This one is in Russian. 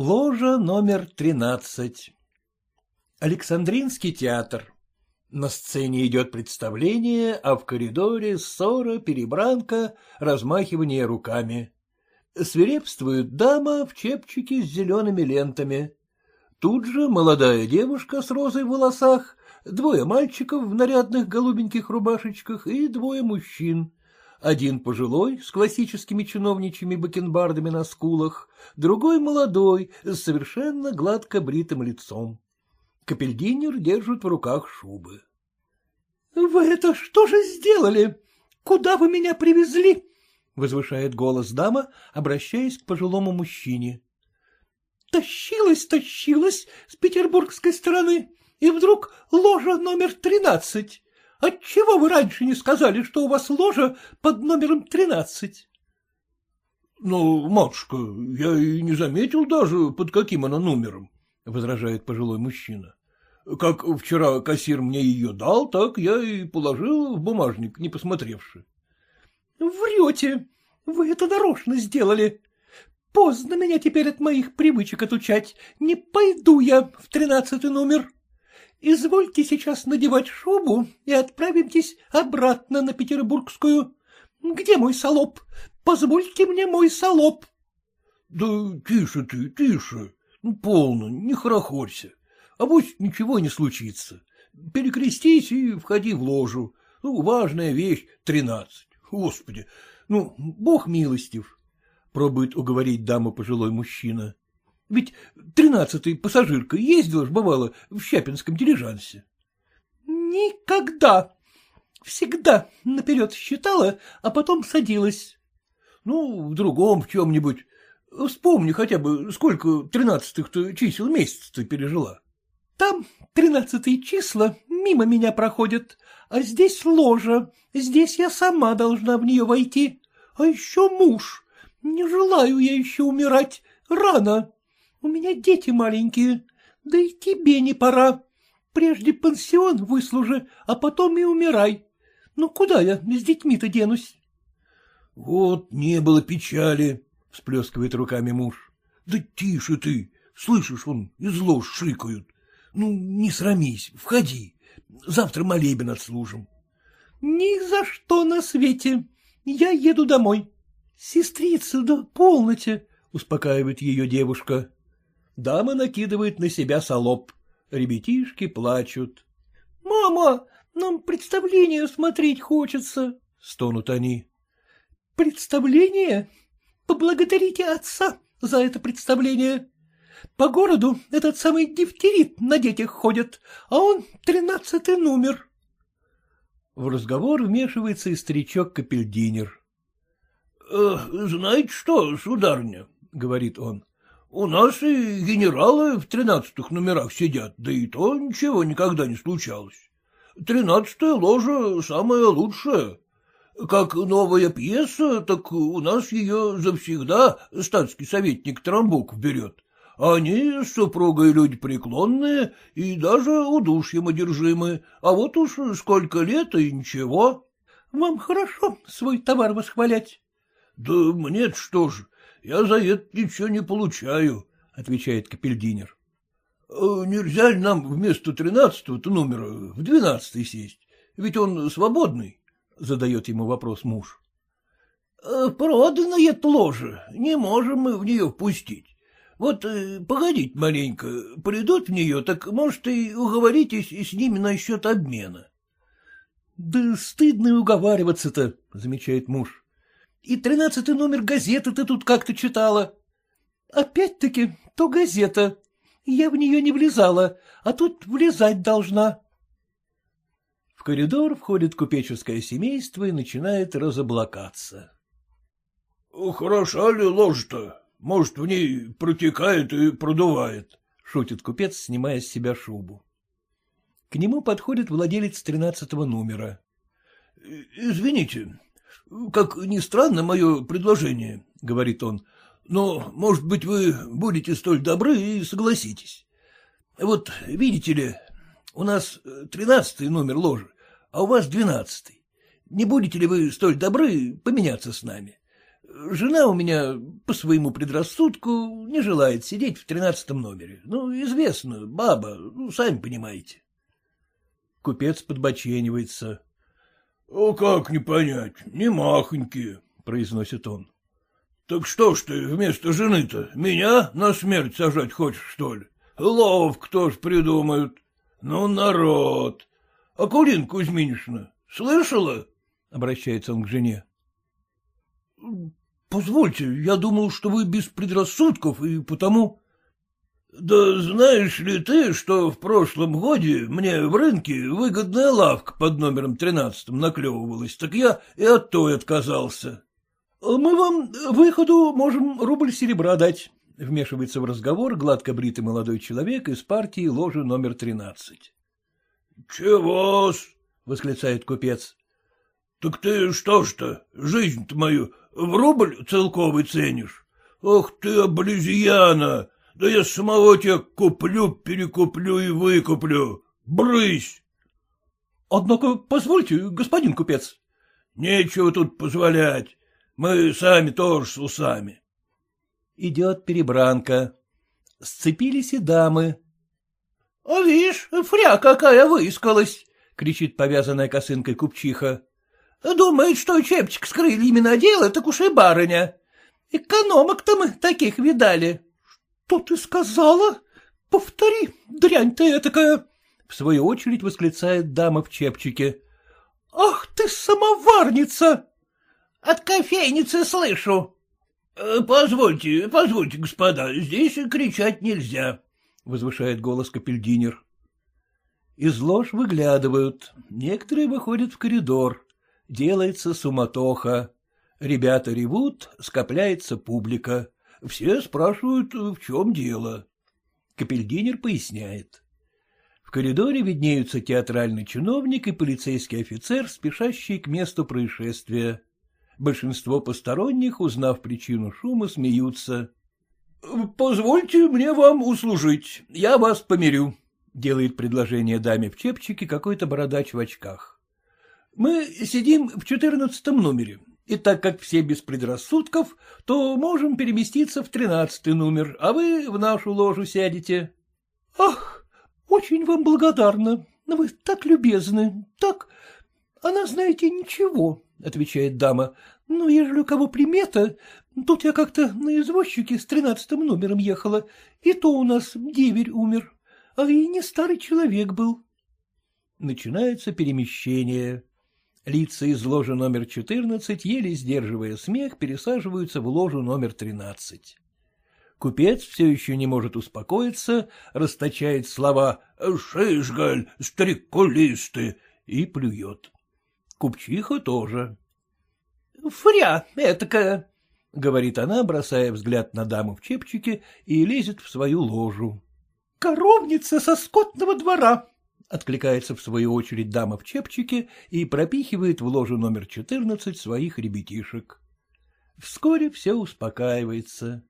Ложа номер тринадцать. Александринский театр. На сцене идет представление, а в коридоре ссора, перебранка, размахивание руками. Свирепствует дама в чепчике с зелеными лентами. Тут же молодая девушка с розой в волосах, двое мальчиков в нарядных голубеньких рубашечках и двое мужчин. Один пожилой, с классическими чиновничьими бакенбардами на скулах, другой молодой, с совершенно гладко бритым лицом. Капельдинер держит в руках шубы. — Вы это что же сделали? Куда вы меня привезли? — возвышает голос дама, обращаясь к пожилому мужчине. — Тащилась, тащилась с петербургской стороны, и вдруг ложа номер тринадцать. Отчего вы раньше не сказали, что у вас ложа под номером тринадцать? — Ну, матушка, я и не заметил даже, под каким она номером, — возражает пожилой мужчина. — Как вчера кассир мне ее дал, так я и положил в бумажник, не посмотревши. — Врете! Вы это нарочно сделали. Поздно меня теперь от моих привычек отучать. Не пойду я в тринадцатый номер. Извольте сейчас надевать шубу и отправимтесь обратно на Петербургскую. Где мой солоп? Позвольте мне мой солоп. — Да тише ты, тише. Ну, полно, не хорохорься. А пусть ничего не случится. Перекрестись и входи в ложу. Ну, важная вещь — тринадцать. Господи, ну, бог милостив. Пробует уговорить даму пожилой мужчина. Ведь тринадцатый пассажирка ездила ж, бывало, в Щапинском дилижансе. — Никогда. Всегда наперед считала, а потом садилась. — Ну, в другом в чем-нибудь. Вспомни хотя бы, сколько тринадцатых-то чисел месяц ты пережила. — Там тринадцатые числа мимо меня проходят, а здесь ложа, здесь я сама должна в нее войти. А еще муж. Не желаю я еще умирать, рано. У меня дети маленькие, да и тебе не пора. Прежде пансион выслужи, а потом и умирай. Ну, куда я с детьми-то денусь? — Вот не было печали, — всплескивает руками муж. — Да тише ты, слышишь, он из лож шикают. Ну, не срамись, входи, завтра молебен отслужим. — Ни за что на свете, я еду домой. Сестрица, да полноте, — успокаивает ее девушка. Дама накидывает на себя солоб. Ребятишки плачут. — Мама, нам представление смотреть хочется, — стонут они. — Представление? Поблагодарите отца за это представление. По городу этот самый дифтерит на детях ходит, а он тринадцатый номер. В разговор вмешивается и старичок Капельдинер. «Э, — Знаете что, сударыня, — говорит он, у нас и генералы в тринадцатых номерах сидят, да и то ничего никогда не случалось. Тринадцатая ложа самая лучшая. Как новая пьеса, так у нас ее завсегда статский советник Трамбуков берет. Они с супругой люди преклонные и даже удушьем одержимы, а вот уж сколько лет и ничего. — Вам хорошо свой товар восхвалять. — Да мне что ж, я за это ничего не получаю, — отвечает Капельдинер. — Нельзя ли нам вместо тринадцатого-то номера в двенадцатый сесть? Ведь он свободный, — задает ему вопрос муж. «Э, — Проданное ложе, не можем мы в нее впустить. Вот э, погодите маленько, придут в нее, так, может, и уговоритесь с ними насчет обмена. — Да стыдно и уговариваться-то, — замечает муж. И тринадцатый номер газеты ты тут как-то читала. Опять-таки, то газета. Я в нее не влезала, а тут влезать должна. В коридор входит купеческое семейство и начинает разоблакаться. — Хороша ли ложь-то? Может, в ней протекает и продувает, — шутит купец, снимая с себя шубу. К нему подходит владелец тринадцатого номера. — Извините, — Как ни странно мое предложение, — говорит он, — но, может быть, вы будете столь добры и согласитесь. Вот, видите ли, у нас тринадцатый номер ложи, а у вас двенадцатый. Не будете ли вы столь добры поменяться с нами? жена у меня по своему предрассудку не желает сидеть в тринадцатом номере. Ну, известно, баба, ну, сами понимаете. Купец подбоченивается. — как не понять, не махонькие, — произносит он. — Так что ж ты вместо жены-то меня на смерть сажать хочешь, что ли? Ловко кто ж придумают. Ну, народ. Акулин Кузьминишна, слышала? — обращается он к жене. — Позвольте, я думал, что вы без предрассудков, и потому... Да знаешь ли ты, что в прошлом годе мне в рынке выгодная лавка под номером тринадцатым наклевывалась, так я и от той отказался. — Мы вам выходу можем рубль серебра дать, — вмешивается в разговор гладко бритый молодой человек из партии ложи номер тринадцать. — Чего-с? — восклицает купец. — Так ты что ж-то, жизнь-то мою в рубль целковый ценишь? Ох ты, облизьяна! Да я самого тебя куплю, перекуплю и выкуплю. Брысь! — Однако позвольте, господин купец. — Нечего тут позволять. Мы сами тоже с усами. Идет перебранка. Сцепились и дамы. — А видишь, фря какая выискалась! — кричит повязанная косынкой купчиха. — Думает, что чепчик с крыльями надела, так уж и барыня. Экономок-то мы таких видали. Что ты сказала? Повтори, дрянь ты этакая! В свою очередь восклицает дама в чепчике. Ах ты, самоварница! От кофейницы слышу. Э, — Позвольте, позвольте, господа, здесь кричать нельзя, — возвышает голос капельдинер. Из лож выглядывают, некоторые выходят в коридор. Делается суматоха. Ребята ревут, скопляется публика. Все спрашивают, в чем дело. Капельдинер поясняет. В коридоре виднеются театральный чиновник и полицейский офицер, спешащие к месту происшествия. Большинство посторонних, узнав причину шума, смеются. — Позвольте мне вам услужить, я вас помирю, — делает предложение даме в чепчике какой-то бородач в очках. — Мы сидим в четырнадцатом номере, и так как все без предрассудков, то можем переместиться в тринадцатый номер, а вы в нашу ложу сядете. — Ах, очень вам благодарна, вы так любезны, так... Она, знаете, ничего, — отвечает дама. — Ну, ежели у кого примета, тут я как-то на извозчике с тринадцатым номером ехала, и то у нас деверь умер, а и не старый человек был. Начинается перемещение. Лица из ложи номер четырнадцать, еле сдерживая смех, пересаживаются в ложу номер тринадцать. Купец все еще не может успокоиться, расточает слова «шишгаль», «стрекулисты» и плюет. Купчиха тоже. — Фря этакая, — говорит она, бросая взгляд на даму в чепчике и лезет в свою ложу. — Коровница со скотного двора, — откликается в свою очередь дама в чепчике и пропихивает в ложу номер четырнадцать своих ребятишек. Вскоре все успокаивается.